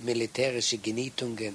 militärische Genietungen